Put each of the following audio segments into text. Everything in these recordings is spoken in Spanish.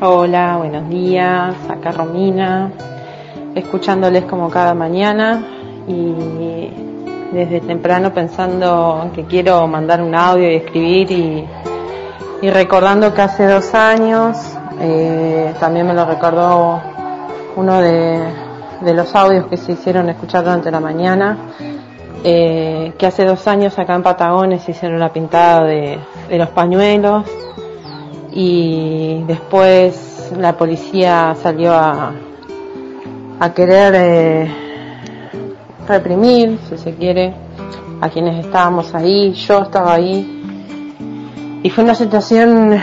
Hola, buenos días, acá Romina, escuchándoles como cada mañana y desde temprano pensando que quiero mandar un audio y escribir y, recordando que hace dos años, eh, también me lo recordó uno de, los audios que se hicieron escuchar durante la mañana, eh, que hace dos años acá en Patagones hicieron la pintada de, los pañuelos y después la policía salió a, a querer eh, reprimir, si se quiere, a quienes estábamos ahí, yo estaba ahí. Y fue una situación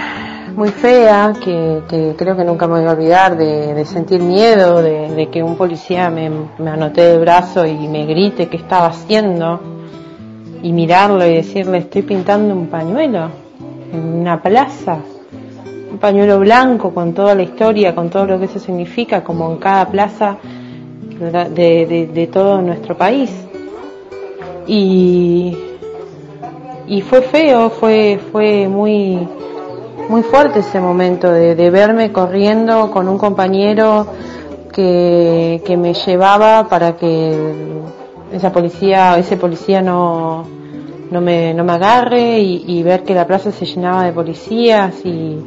muy fea que, creo que nunca me voy a olvidar de, sentir miedo, de, que un policía me, me anoté de brazo y me grite qué estaba haciendo y mirarlo y decirle estoy pintando un pañuelo en una plaza, un pañuelo blanco con toda la historia, con todo lo que eso significa, como en cada plaza de, todo nuestro país. Y, y fue feo, fue, fue muy, muy fuerte ese momento de, verme corriendo con un compañero que, que, me llevaba para que esa policía, ese policía no, no, me, no me agarre y, ver que la plaza se llenaba de policías y,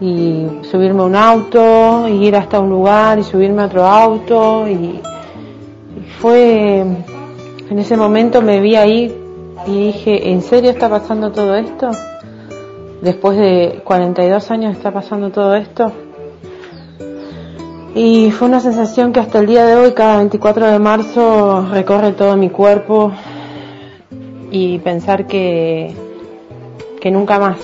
y subirme a un auto, y ir hasta un lugar y subirme a otro auto y, fue, en ese momento me vi ahí y dije, ¿en serio está pasando todo esto? Después de 42 años está pasando todo esto. Y fue una sensación que hasta el día de hoy, cada 24 de marzo, recorre todo mi cuerpo y pensar que, que nunca más,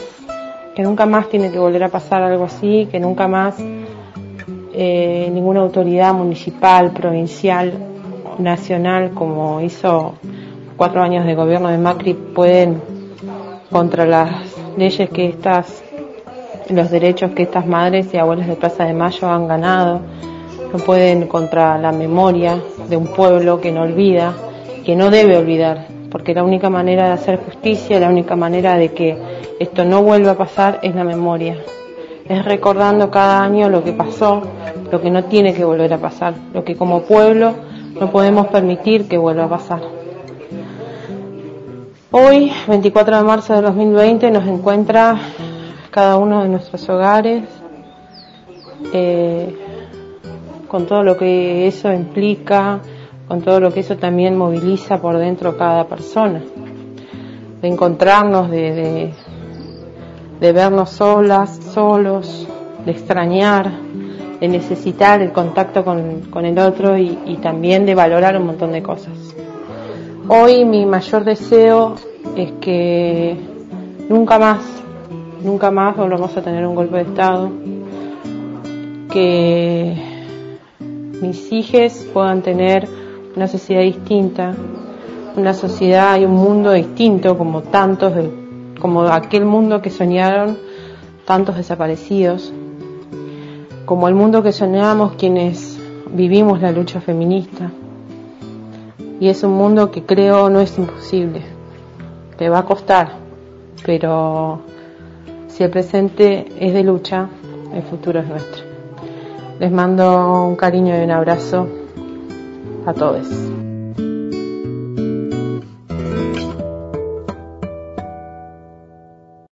que nunca más tiene que volver a pasar algo así, que nunca más eh, ninguna autoridad municipal, provincial, nacional, como hizo cuatro años de gobierno de Macri, pueden, contra las leyes que estas, los derechos que estas madres y abuelas de Plaza de Mayo han ganado, no pueden contra la memoria de un pueblo que no olvida, que no debe olvidar, porque la única manera de hacer justicia, la única manera de que esto no vuelva a pasar es la memoria. Es recordando cada año lo que pasó, lo que no tiene que volver a pasar, lo que como pueblo no podemos permitir que vuelva a pasar. Hoy, 24 de marzo de 2020, nos encuentra cada uno de nuestros hogares eh, con todo lo que eso implica, con todo lo que eso también moviliza por dentro cada persona, de encontrarnos, de, de, vernos solas, solos, de extrañar, de necesitar el contacto con, con el otro y, y, también de valorar un montón de cosas. Hoy mi mayor deseo es que nunca más, nunca más volvamos a tener un golpe de Estado, que mis hijos puedan tener una sociedad distinta, una sociedad y un mundo distinto como tantos, como aquel mundo que soñaron tantos desaparecidos, como el mundo que soñamos quienes vivimos la lucha feminista. Y es un mundo que creo no es imposible, que va a costar, pero si el presente es de lucha, el futuro es nuestro. Les mando un cariño y un abrazo a todos.